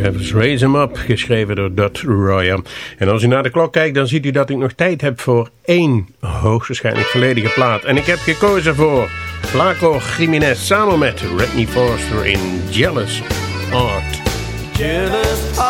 Travis Raise 'em Up, geschreven door Dot Royer. En als u naar de klok kijkt, dan ziet u dat ik nog tijd heb voor één hoogstwaarschijnlijk volledige plaat. En ik heb gekozen voor Flaco Jiménez samen met Redney Forster in Jealous Art. Jealous heart,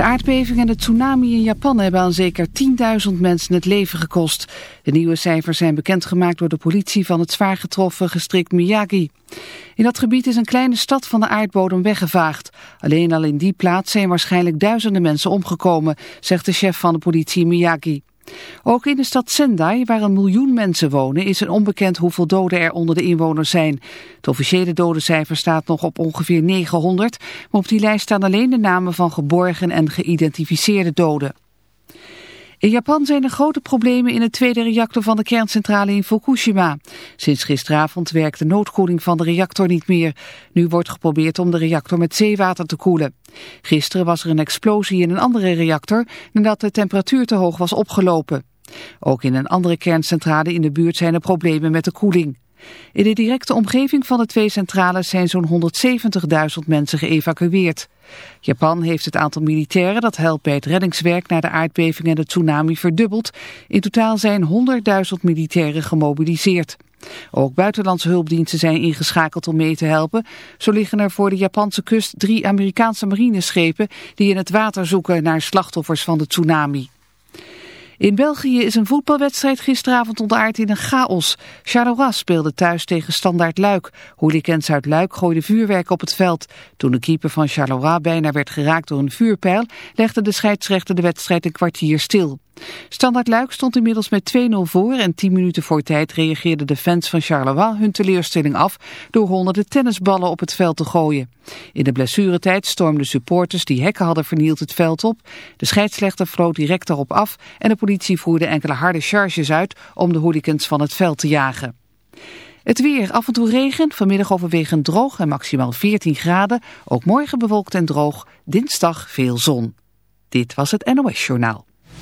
De aardbeving en de tsunami in Japan hebben aan zeker 10.000 mensen het leven gekost. De nieuwe cijfers zijn bekendgemaakt door de politie van het zwaar getroffen district Miyagi. In dat gebied is een kleine stad van de aardbodem weggevaagd. Alleen al in die plaats zijn waarschijnlijk duizenden mensen omgekomen, zegt de chef van de politie Miyagi. Ook in de stad Sendai, waar een miljoen mensen wonen, is het onbekend hoeveel doden er onder de inwoners zijn. Het officiële dodencijfer staat nog op ongeveer 900, maar op die lijst staan alleen de namen van geborgen en geïdentificeerde doden. In Japan zijn er grote problemen in de tweede reactor van de kerncentrale in Fukushima. Sinds gisteravond werkt de noodkoeling van de reactor niet meer. Nu wordt geprobeerd om de reactor met zeewater te koelen. Gisteren was er een explosie in een andere reactor nadat de temperatuur te hoog was opgelopen. Ook in een andere kerncentrale in de buurt zijn er problemen met de koeling. In de directe omgeving van de twee centrales zijn zo'n 170.000 mensen geëvacueerd. Japan heeft het aantal militairen dat helpt bij het reddingswerk na de aardbeving en de tsunami verdubbeld. In totaal zijn 100.000 militairen gemobiliseerd. Ook buitenlandse hulpdiensten zijn ingeschakeld om mee te helpen. Zo liggen er voor de Japanse kust drie Amerikaanse marineschepen die in het water zoeken naar slachtoffers van de tsunami. In België is een voetbalwedstrijd gisteravond ontaard in een chaos. Charleroi speelde thuis tegen Standaard Luik. Hooligans uit Luik gooiden vuurwerk op het veld. Toen de keeper van Charleroi bijna werd geraakt door een vuurpijl... legde de scheidsrechter de wedstrijd een kwartier stil. Standaard Luik stond inmiddels met 2-0 voor en 10 minuten voor tijd reageerden de fans van Charleroi hun teleurstelling af door honderden tennisballen op het veld te gooien. In de blessuretijd stormden supporters die hekken hadden vernield het veld op. De scheidsrechter vloot direct daarop af en de politie voerde enkele harde charges uit om de hooligans van het veld te jagen. Het weer, af en toe regen, vanmiddag overwegend droog en maximaal 14 graden. Ook morgen bewolkt en droog, dinsdag veel zon. Dit was het NOS Journaal.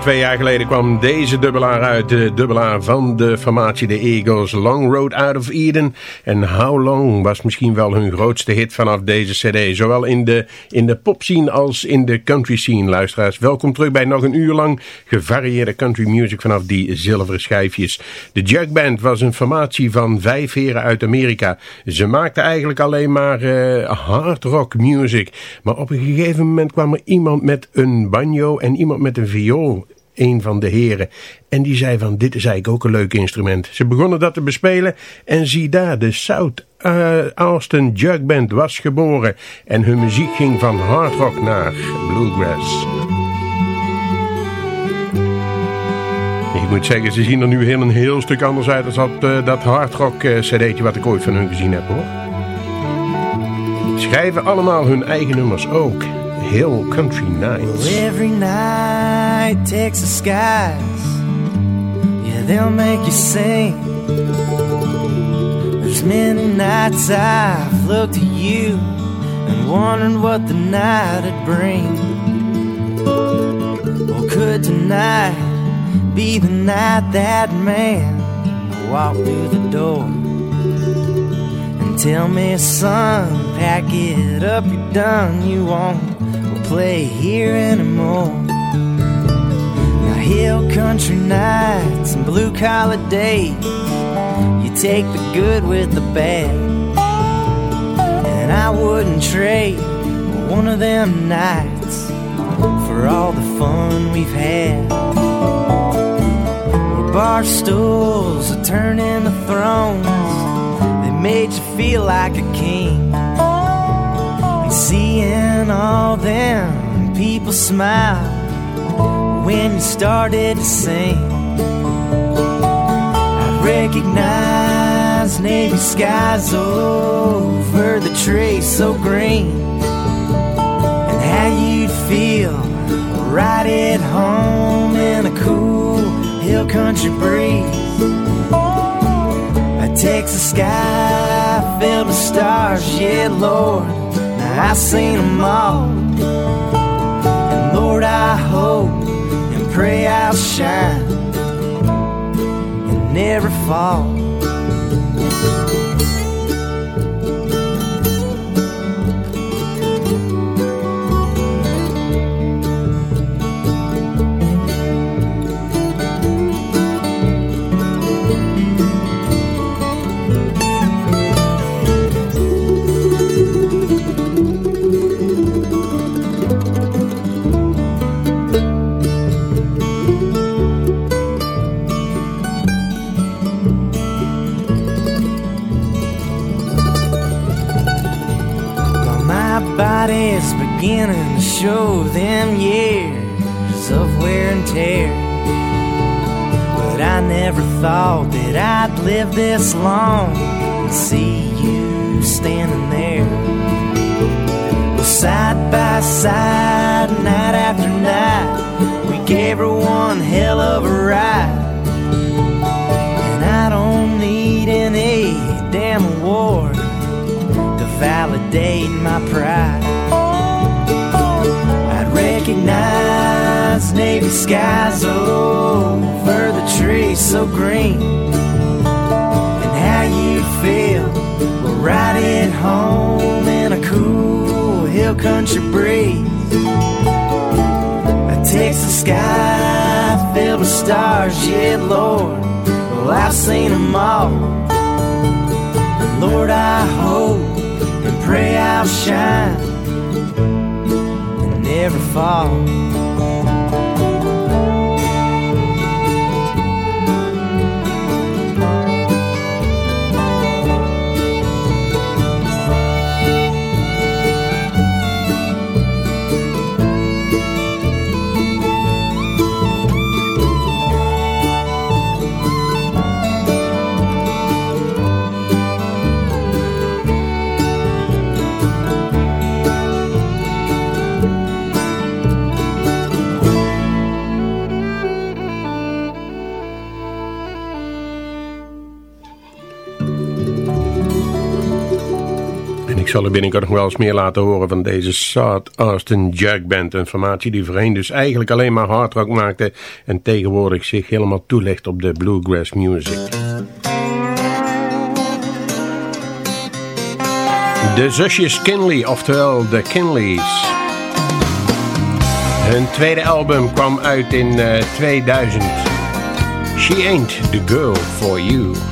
Twee jaar geleden kwam deze dubbelaar uit. De dubbelaar van de formatie de Eagles. Long Road Out of Eden. En How Long was misschien wel hun grootste hit vanaf deze cd. Zowel in de, in de popscene als in de country scene. Luisteraars, welkom terug bij nog een uur lang gevarieerde country music vanaf die zilveren schijfjes. De Jug Band was een formatie van vijf heren uit Amerika. Ze maakten eigenlijk alleen maar uh, hard rock music. Maar op een gegeven moment kwam er iemand met een banjo en iemand met een viool een van de heren. En die zei van, dit is eigenlijk ook een leuk instrument. Ze begonnen dat te bespelen en zie daar, de South uh, Austin Jug Band was geboren. En hun muziek ging van hard rock naar bluegrass. Ik moet zeggen, ze zien er nu heel een heel stuk anders uit als dat, uh, dat hard rock uh, cd'tje wat ik ooit van hun gezien heb hoor. Schrijven allemaal hun eigen nummers ook. Hill Country Nights. Well, every night Texas skies, yeah, they'll make you sing. There's many nights I've looked at you and wondered what the night would bring. Well, could tonight be the night that man walked through the door? And tell me, son, pack it up, you're done, you won't play here anymore. Now, hill country nights and blue collar days, you take the good with the bad. And I wouldn't trade one of them nights for all the fun we've had. Where bar stools are turning into thrones, they made you feel like a king. And seeing all them people smile when you started to sing, I recognize navy skies over the trees so green and how you'd feel right at home in a cool hill country breeze. A Texas sky filled with stars, yeah, Lord. Now I seen them all, and Lord, I hope and pray I'll shine and never fall. Sky filled with stars, yeah, Lord. Well, I've seen them all. Lord, I hope and pray I'll shine and never fall. Zal er binnenkort nog wel eens meer laten horen van deze South Austin Jack Band. Een formatie die voorheen dus eigenlijk alleen maar hard rock maakte. En tegenwoordig zich helemaal toelegt op de bluegrass music. De zusjes Kinley, oftewel de Kinleys. Hun tweede album kwam uit in eh, 2000. She Ain't the Girl for You.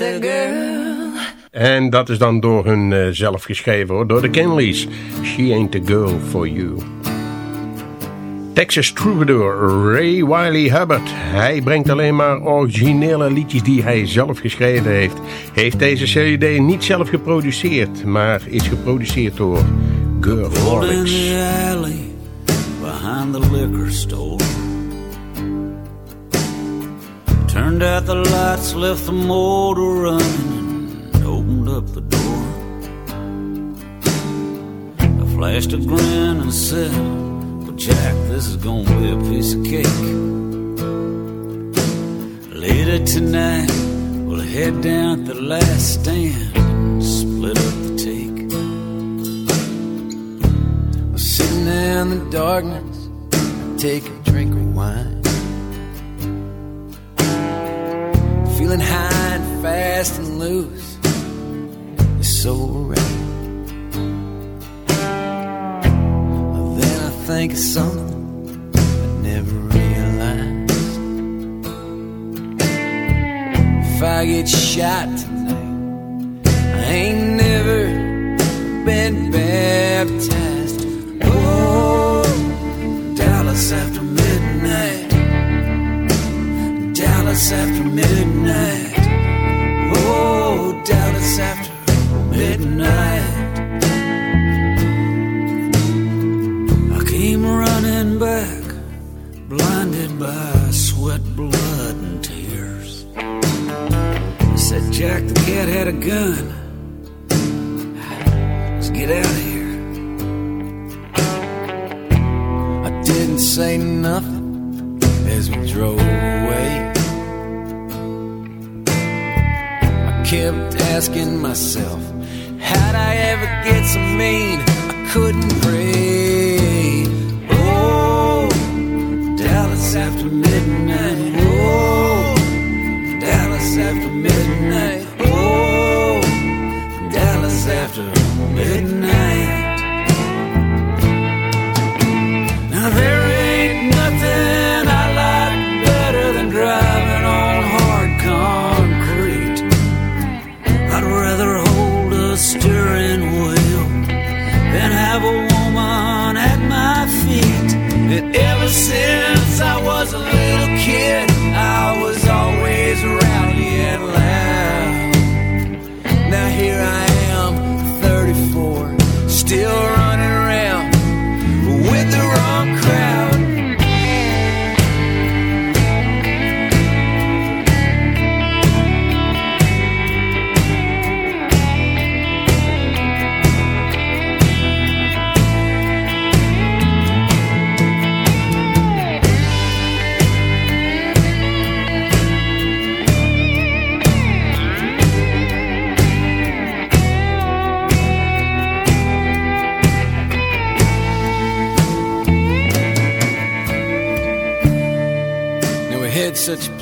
Ain't girl. En dat is dan door hun eh, zelf geschreven hoor, door de Kinleys. She ain't the girl for you. Texas Troubadour Ray Wiley Hubbard. Hij brengt alleen maar originele liedjes die hij zelf geschreven heeft. Heeft deze CD niet zelf geproduceerd, maar is geproduceerd door the alley behind the liquor store. Turned out the lights, left the motor running, and opened up the door. I flashed a grin and said, Well, Jack, this is gonna be a piece of cake. Later tonight, we'll head down to the last stand and split up the take. was sitting there in the darkness, take a drink of wine. Feeling high and fast and loose, it's so right. Then I think of something I never realized. If I get shot tonight, I ain't never been baptized. Oh, Dallas after Dallas after midnight. Oh, Dallas after midnight. I came running back, blinded by sweat, blood, and tears. I said, Jack, the cat had a gun. Let's get out of here. I didn't say nothing as we drove asking myself, how'd I ever get so mean I couldn't pray? Oh, Dallas after midnight. Oh, Dallas after midnight. Oh, Dallas after midnight.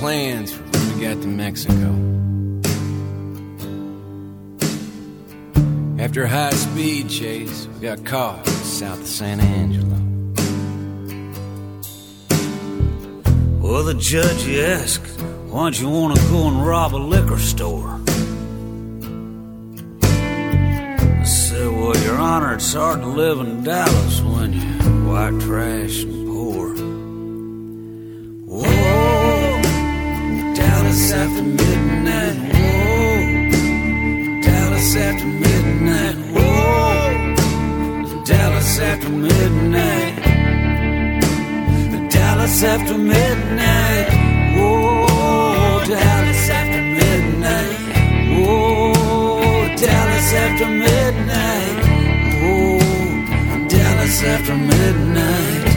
Plans for when we got to Mexico. After a high speed chase, we got caught south of San Angelo. Well, the judge asked, Why don't you want to go and rob a liquor store? I said, Well, Your Honor, it's hard to live in Dallas when you're white trash Dallas after midnight. Whoa, Dallas after midnight. Whoa, Dallas after midnight. Dallas after midnight. Whoa, Dallas after midnight. Whoa, Dallas after midnight. Whoa, Dallas after midnight.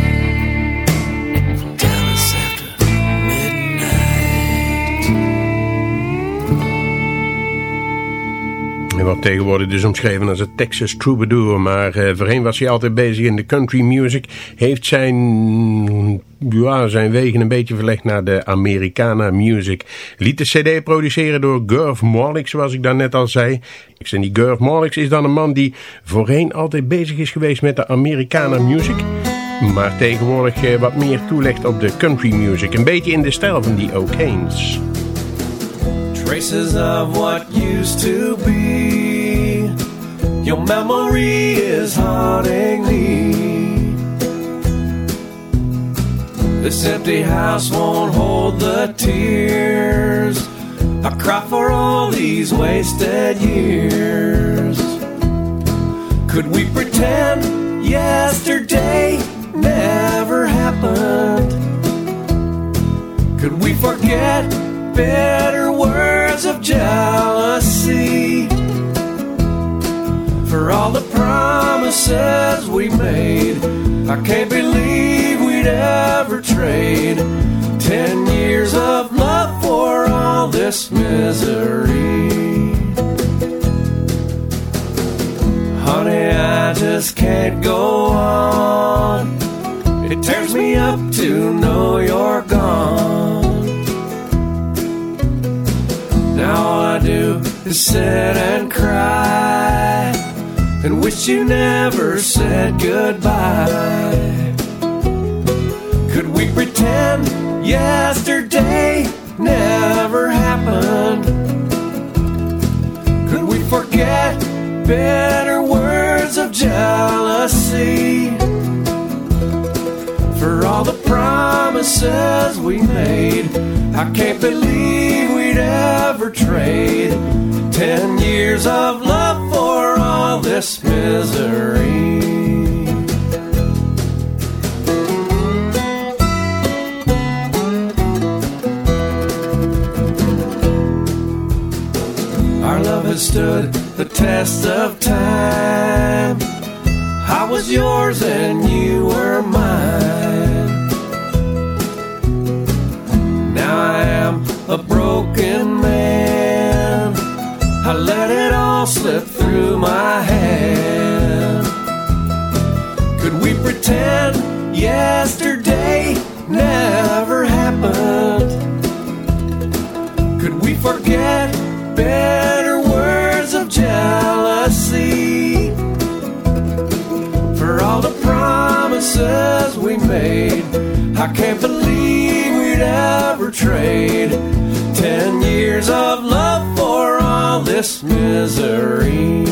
En wordt tegenwoordig dus omschreven als een Texas troubadour. Maar uh, voorheen was hij altijd bezig in de country music. Heeft zijn, ja, zijn wegen een beetje verlegd naar de Americana music. Liet de cd produceren door Gurf Morlix, zoals ik daarnet al zei. En die Gurf Morlix is dan een man die voorheen altijd bezig is geweest met de Americana music. Maar tegenwoordig uh, wat meer toelegt op de country music. Een beetje in de stijl van die O'Kanes. Traces of what used to be. Your memory is haunting me. This empty house won't hold the tears. I cry for all these wasted years. Could we pretend yesterday never happened? Could we forget bitter words of jealousy? For all the promises we made, I can't believe we'd ever trade ten years of love for all this misery. Honey, I just can't go on. It tears me up to know you're gone. All I do is sit and cry and wish you never said goodbye. Could we pretend yesterday never happened? Could we forget bitter words of jealousy? All the promises we made, I can't believe we'd ever trade ten years of love for all this misery. Our love has stood the test of time. I was yours and you were mine. A broken man. I let it all slip through my hand. Could we pretend yesterday never happened? Could we forget bitter words of jealousy? For all the promises we made, I can't believe years of love for all this misery.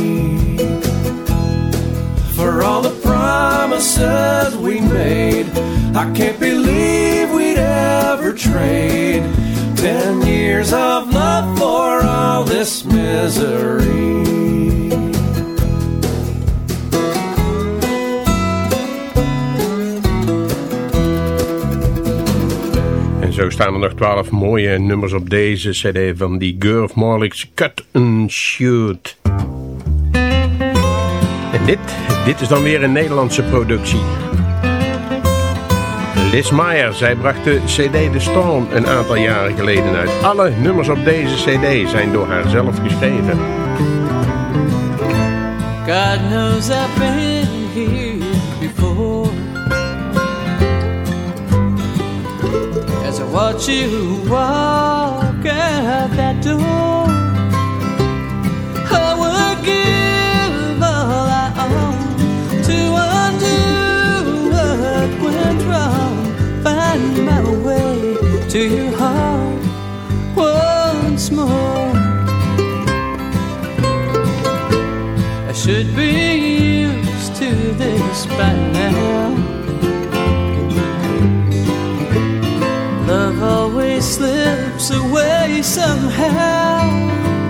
For all the promises we made, I can't believe we'd ever trade ten years of love for all this misery. Staan er nog twaalf mooie nummers op deze cd van die Gurf Morlix Cut and Shoot. En dit, dit is dan weer een Nederlandse productie. Liz Meyer, zij bracht de cd The Storm een aantal jaren geleden uit. Alle nummers op deze cd zijn door haar zelf geschreven. God knows I've watch you walk out that door, I would give all I own to undo what went wrong. Find my way to your heart once more. I should be used to this by now. Always slips away somehow.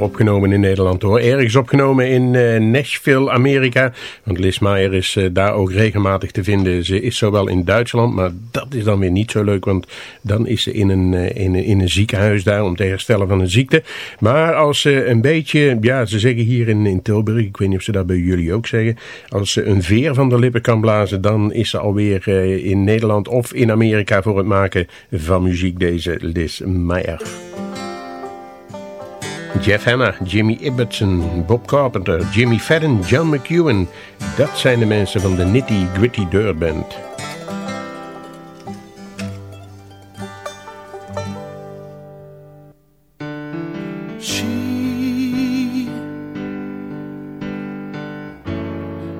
Opgenomen in Nederland hoor. Ergens opgenomen in uh, Nashville, Amerika. Want Liz Meyer is uh, daar ook regelmatig te vinden. Ze is zowel in Duitsland, maar dat is dan weer niet zo leuk. Want dan is ze in een, uh, in, een, in een ziekenhuis daar om te herstellen van een ziekte. Maar als ze een beetje, ja ze zeggen hier in, in Tilburg, ik weet niet of ze dat bij jullie ook zeggen. Als ze een veer van de lippen kan blazen, dan is ze alweer in Nederland of in Amerika voor het maken van muziek deze Liz Meyer. Jeff Hanna, Jimmy Ibbotson, Bob Carpenter, Jimmie Fadden, John McEuen. Dat zijn de mensen van de Nitty Gritty Dirt Band. She,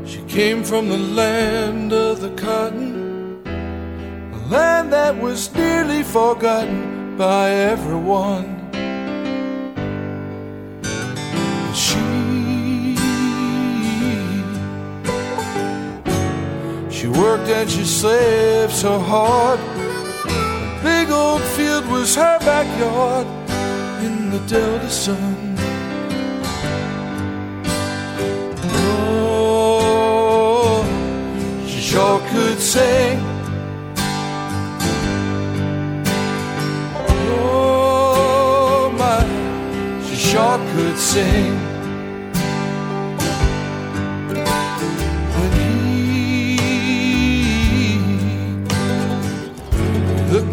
she came from the land of the cotton, a land that was nearly forgotten by everyone. Worked and she slaved so hard. Big old field was her backyard in the Delta sun. Oh, she sure could sing. Oh, my, she sure could sing.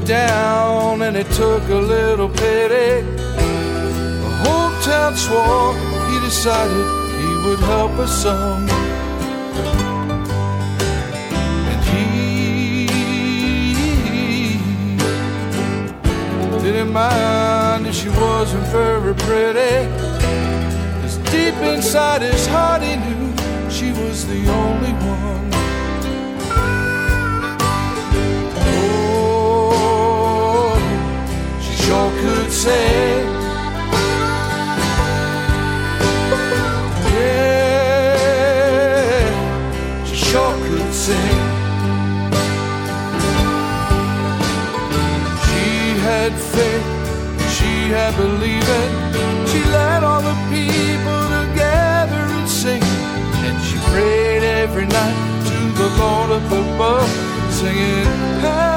Down and it took a little pity. The whole town swore he decided he would help us some. And he didn't mind if she wasn't very pretty. Cause deep inside his heart he knew she was the only one. Sure could say. Yeah, she sure could sing. She had faith, she had believing. She led all the people together and sing. And she prayed every night to the Lord up above, singing.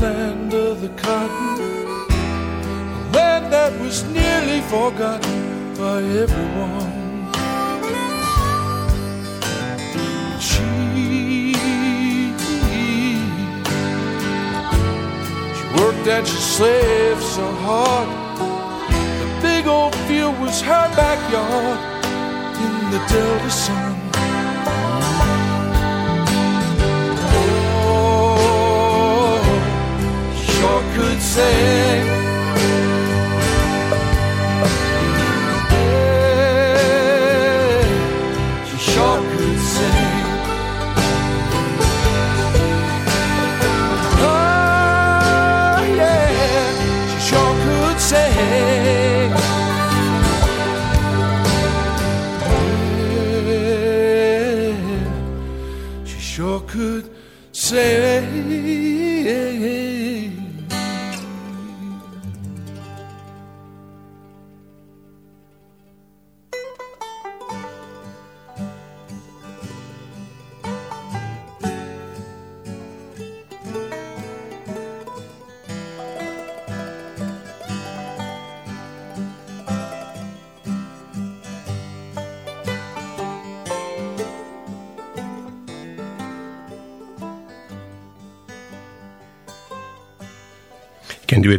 Land of the cotton a land that was nearly forgotten by everyone. She, she worked and she slaved so hard. The big old field was her backyard in the Delta sun. Yeah, she sure could sing. Oh, yeah, she sure could sing. Yeah, she sure could sing.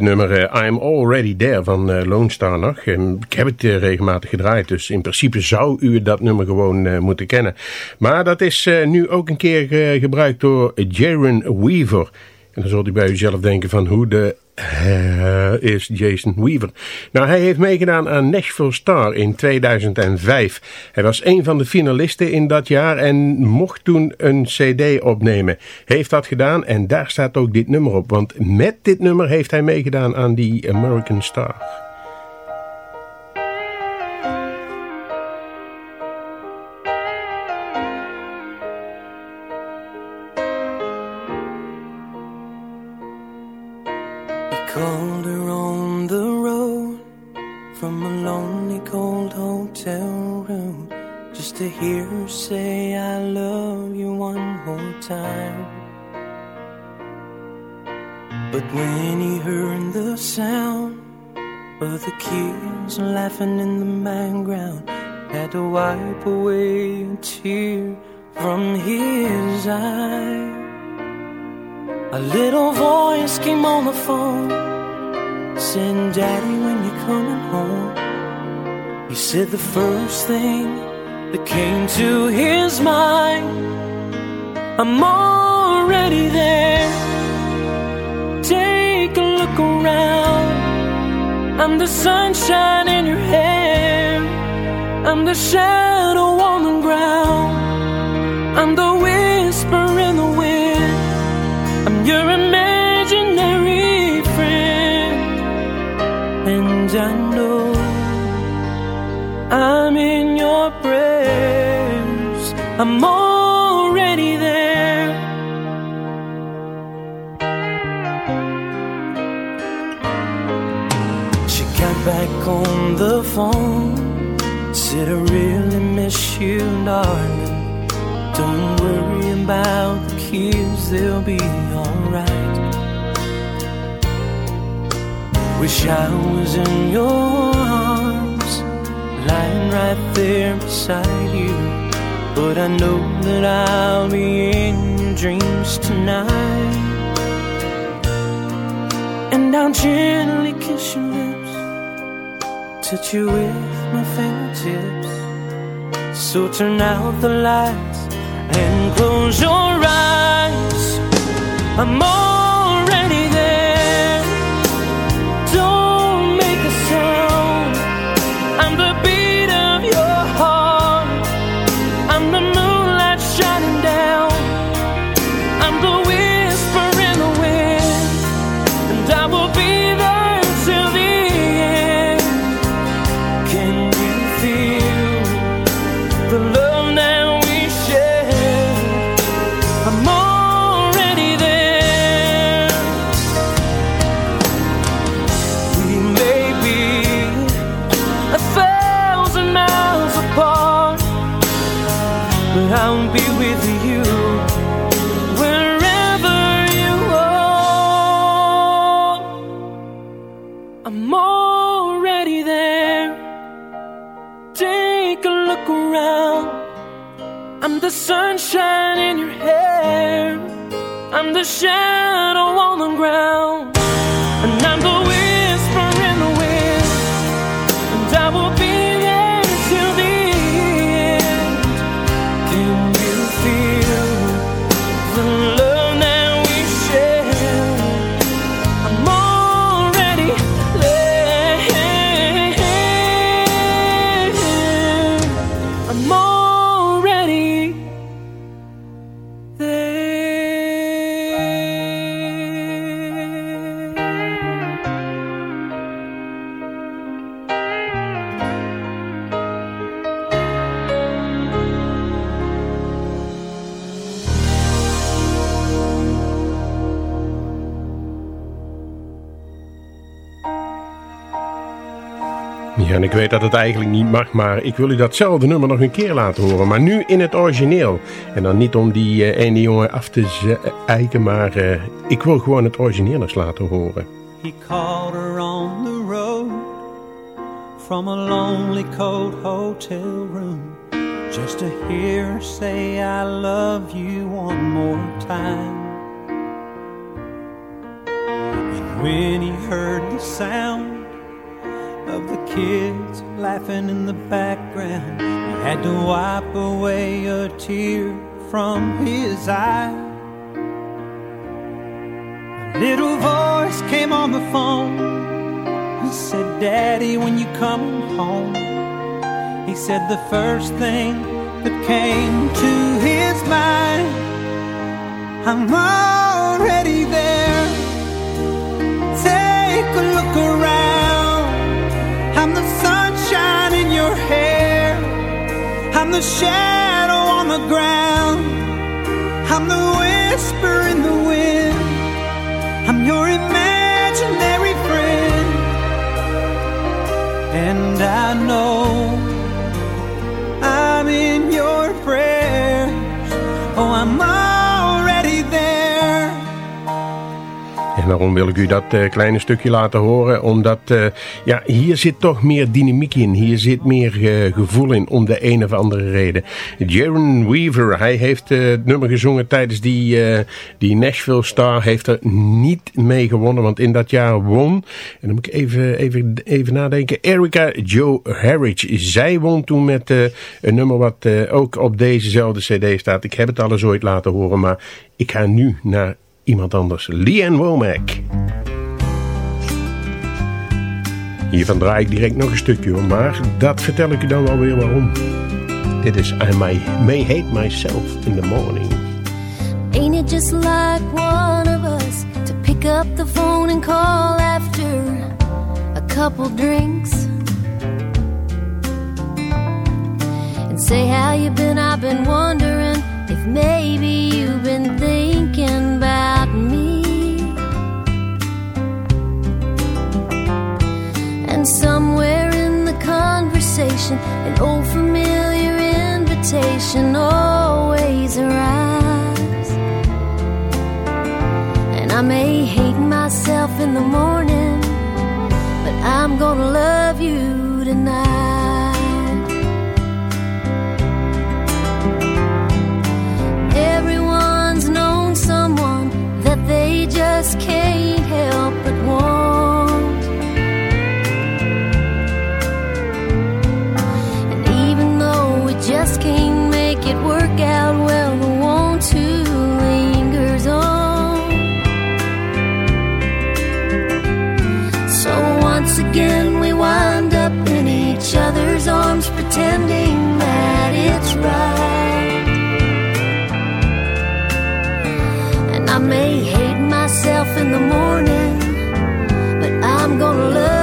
Nummer eh, I'm Already There van eh, Lone Star nog? Ik heb het eh, regelmatig gedraaid, dus in principe zou u dat nummer gewoon moeten kennen. Maar dat is nu ook een keer gebruikt door Jaron Weaver. En dan zult u bij uzelf denken van hoe de eh, is Jason Weaver. Nou, hij heeft meegedaan aan Nashville Star in 2005. Hij was een van de finalisten in dat jaar en mocht toen een cd opnemen. Heeft dat gedaan en daar staat ook dit nummer op. Want met dit nummer heeft hij meegedaan aan die American Star. Called her on the road from a lonely, cold hotel room just to hear her say, I love you one more time. But when he heard the sound of the kids laughing in the background, had to wipe away a tear from his eye. A little voice came on the phone Saying, Daddy, when you're coming home? He said the first thing that came to his mind I'm already there. Take a look around. I'm the sunshine in your hair. I'm the shadow on the ground. I'm the whisper in the wind your imaginary friend, and I know I'm in your prayers. I'm already there. She got back on the phone, said I really miss you, darling. Don't worry about kids, they'll be alright. Wish I was in your arms, lying right there beside you. But I know that I'll be in your dreams tonight. And I'll gently kiss your lips, touch you with my fingertips. So turn out the lights and close your eyes. I'm already Ja, en ik weet dat het eigenlijk niet mag, maar ik wil u datzelfde nummer nog een keer laten horen. Maar nu in het origineel. En dan niet om die eh, ene jongen af te zeiken, maar eh, ik wil gewoon het origineel eens laten horen. He called her on the road from a lonely cold hotel room just to hear her say I love you one more time. And when he heard the sound kids laughing in the background, he had to wipe away a tear from his eye. A little voice came on the phone and said, Daddy, when you coming home? He said the first thing that came to his mind, I'm already there. Take a look around. I'm the shadow on the ground. I'm the whisper in the wind. I'm your imaginary friend. And I know En waarom wil ik u dat eh, kleine stukje laten horen? Omdat eh, ja, hier zit toch meer dynamiek in. Hier zit meer eh, gevoel in om de een of andere reden. Jaron Weaver, hij heeft het nummer gezongen tijdens die, die Nashville Star. Heeft er niet mee gewonnen, want in dat jaar won. En dan moet ik even, even, even nadenken. Erica Joe Harridge. Zij won toen met een nummer wat ook op dezezelfde cd staat. Ik heb het al eens ooit laten horen, maar ik ga nu naar iemand anders. Leanne Womack. Hiervan draai ik direct nog een stukje hoor, maar dat vertel ik u dan wel weer waarom. Dit is I May, may Hate Myself in the Morning. Ain't it just like one of us to pick up the phone and call after a couple drinks? And say how you been, I've been wondering if maybe you've been thinking me. And somewhere in the conversation, an old familiar invitation always arrives. And I may hate myself in the morning, but I'm gonna love you tonight. Just can't help but want. And even though we just can't make it work out well, the want to lingers on. So once again, we wind up in each other's arms, pretending that it's right. Myself in the morning, but I'm gonna love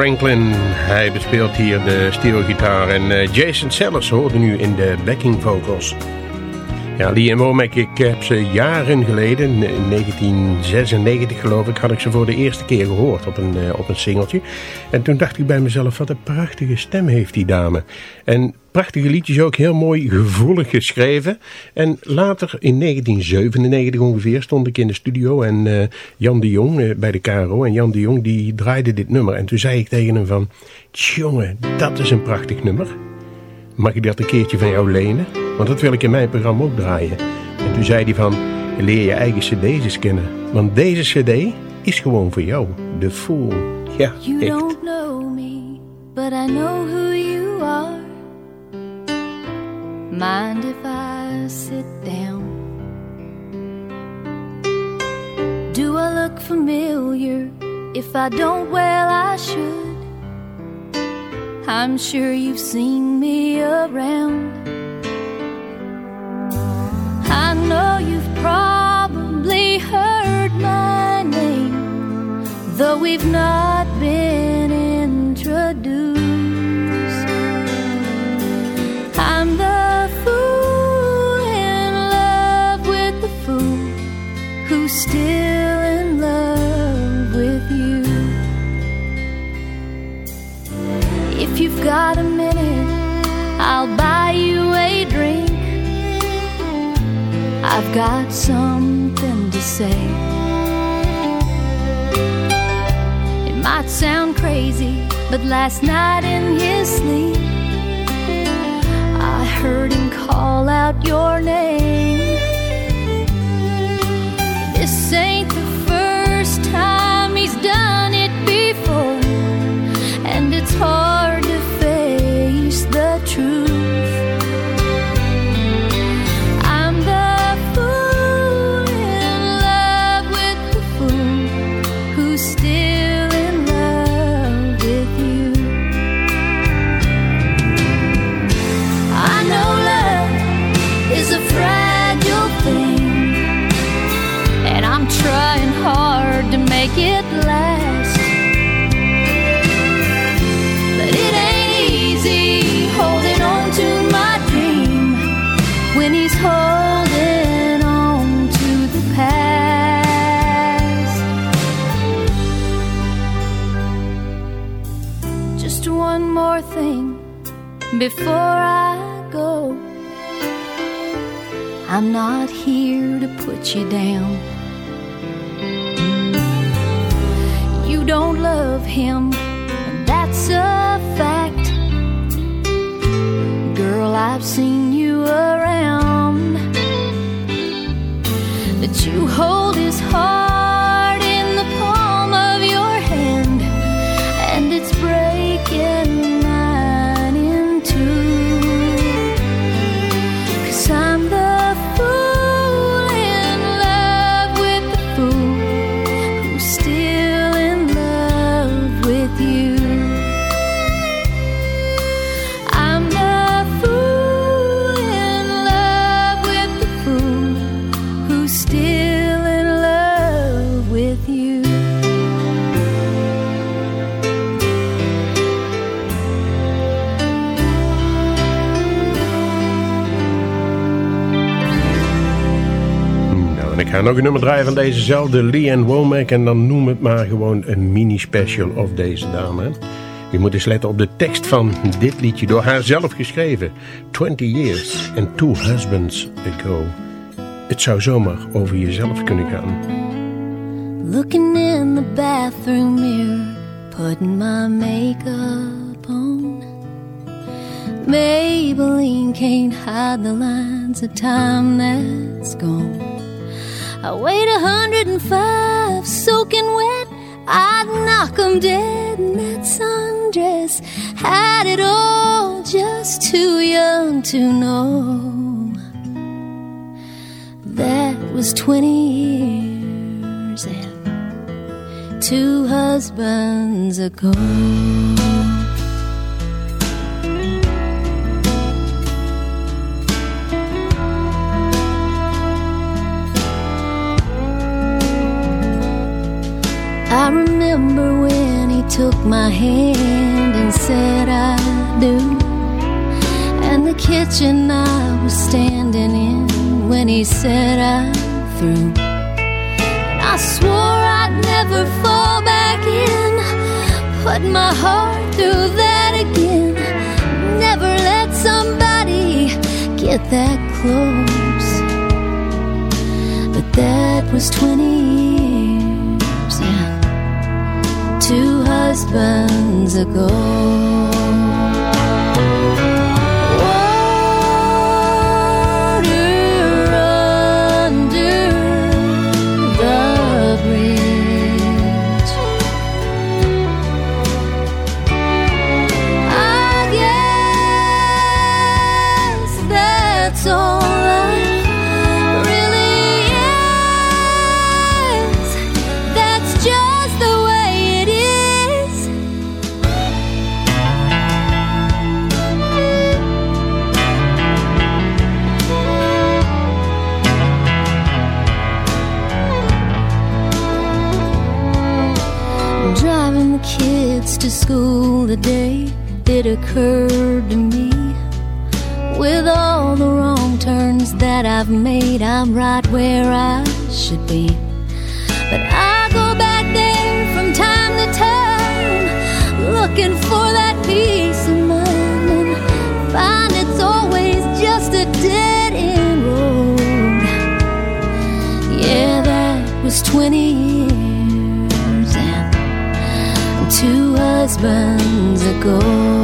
Franklin, hij bespeelt hier de steelgitaar. En eh, Jason Sellers hoorde nu in de backing vocals. Ja, Lee en Womack, ik heb ze jaren geleden, in 1996 geloof ik, had ik ze voor de eerste keer gehoord op een, uh, op een singeltje. En toen dacht ik bij mezelf, wat een prachtige stem heeft die dame. En prachtige liedjes ook heel mooi gevoelig geschreven. En later, in 1997 ongeveer, stond ik in de studio en uh, Jan de Jong uh, bij de KRO. En Jan de Jong die draaide dit nummer. En toen zei ik tegen hem van, jongen, dat is een prachtig nummer. Mag ik dat een keertje van jou lenen? Want dat wil ik in mijn programma ook draaien. En toen zei hij van, leer je eigen cd's eens kennen. Want deze cd is gewoon voor jou. The Fool. Ja, You echt. don't know me, but I know who you are. Mind if I sit down? Do I look familiar? If I don't, well, I should. I'm sure you've seen me around. I know you've probably heard my name, though we've not been introduced. I'm the fool in love with the fool who's still I've got something to say. It might sound crazy, but last night in his sleep, I heard him call out your name. This ain't the first time he's done it before, and it's hard before I go. I'm not here to put you down. Nummer draaien van dezezelfde Lee Womack. En dan noem het maar gewoon een mini-special of deze dame. Je moet eens letten op de tekst van dit liedje. Door haar zelf geschreven. 20 years and two husbands ago. Het zou zomaar over jezelf kunnen gaan. Looking in the bathroom mirror, putting my makeup on. Maybelline can't hide the lines of time that's gone. I weighed a 105, soaking wet. I'd knock 'em dead in that sundress. Had it all, just too young to know. That was 20 years and two husbands ago. I remember when he took my hand and said I do. And the kitchen I was standing in when he said I'm through. And I swore I'd never fall back in. Put my heart through that again. Never let somebody get that close. But that was 20 Two husbands ago. To school today, it occurred to me. With all the wrong turns that I've made, I'm right where I should be. Husbands ago.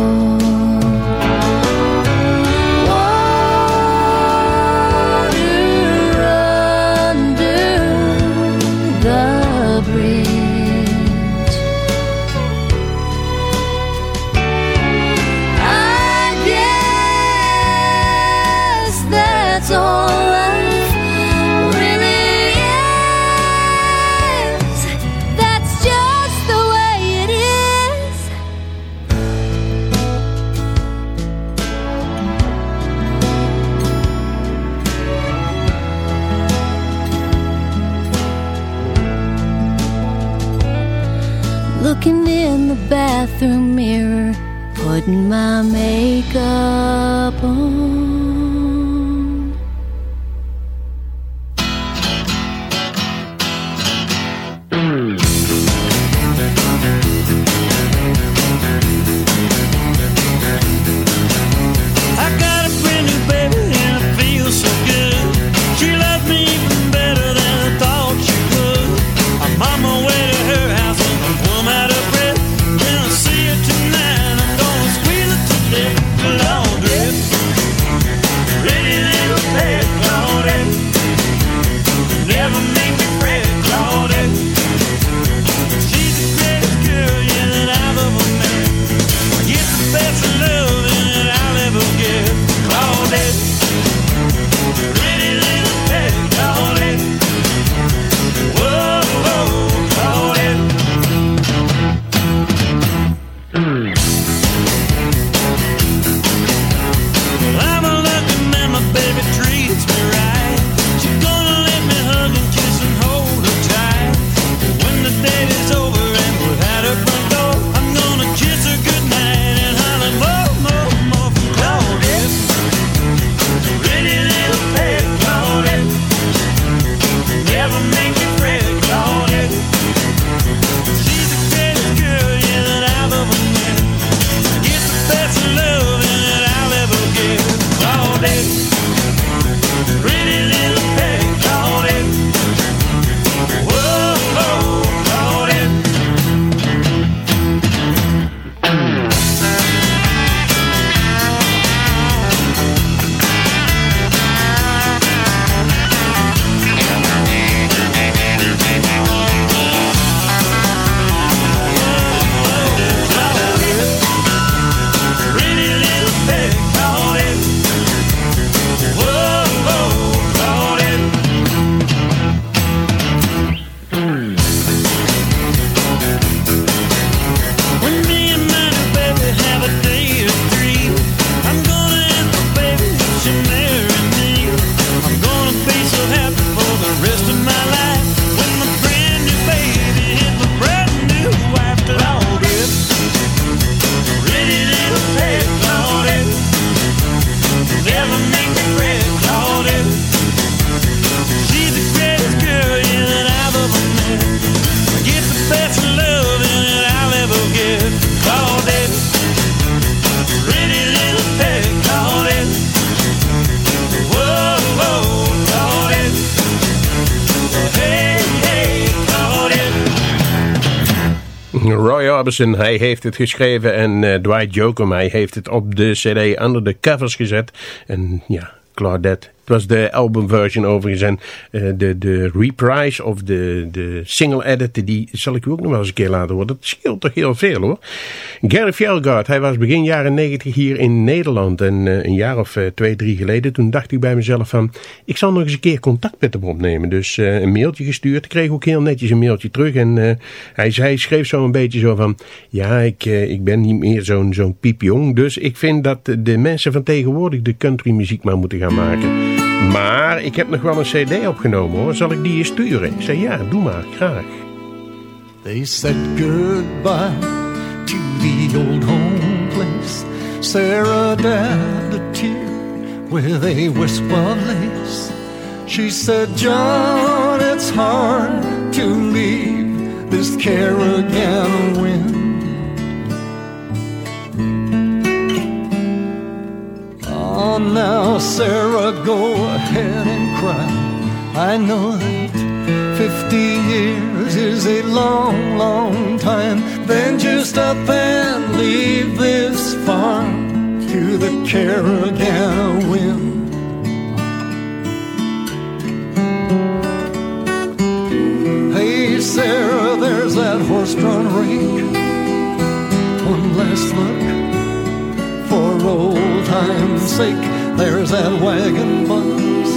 Hij heeft het geschreven en uh, Dwight Jokum, heeft het op de cd onder de covers gezet. En ja, Claudette was de albumversion overigens. En uh, de, de reprise of de, de single edit, die zal ik u ook nog wel eens een keer laten horen. Dat scheelt toch heel veel hoor. Gary Fjellgaard, hij was begin jaren negentig hier in Nederland. En uh, een jaar of uh, twee, drie geleden, toen dacht ik bij mezelf van... Ik zal nog eens een keer contact met hem opnemen. Dus een mailtje gestuurd. Ik kreeg ook heel netjes een mailtje terug. En hij, hij schreef zo een beetje zo van... Ja, ik, ik ben niet meer zo'n zo'n piepjong. Dus ik vind dat de mensen van tegenwoordig de countrymuziek maar moeten gaan maken. Maar ik heb nog wel een cd opgenomen hoor. Zal ik die je sturen? Ik zei ja, doe maar, graag. They said goodbye to the old home place. Sarah dabbed a tear with a wisp of lace. She said, John, it's hard to leave this Carrigan wind. Oh, now, Sarah, go ahead and cry. I know that 50 years is a long, long time. Then just up and leave this farm to the Carrigan wind. Hey, Sarah, there's that horse-drawn rake. One last look for old time's sake. There's that wagon bus,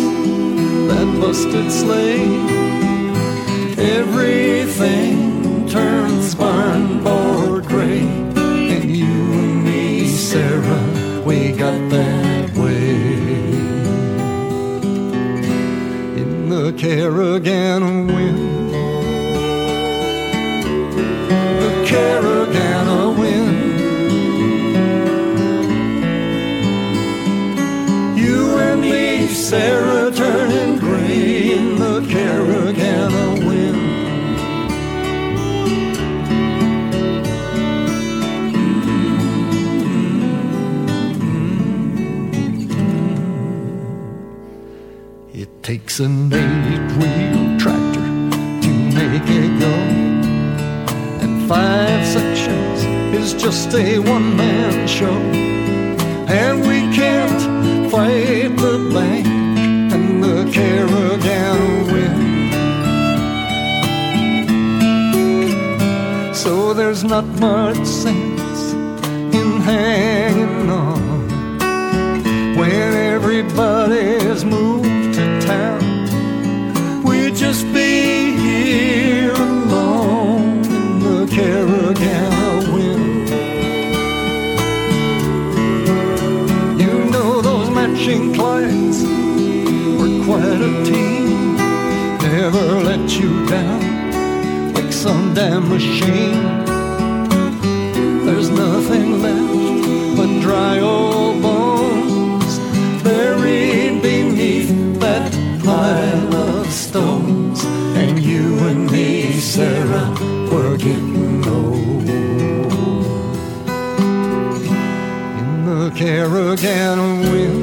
that busted sleigh. Everything turns barn board gray, and you and me, Sarah, we got that way. In the Carrigan wind, the Carrigan Sarah turning gray in the Carolina wind. It takes an eight-wheel tractor to make it go, and five sections is just a one-man show, and not much sense in hanging on when everybody's moved to town. We'd just be here alone in the Carrigan wind. You know those matching Clydes were quite a team. Never let you down like some damn machine. In the Carrigan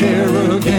in the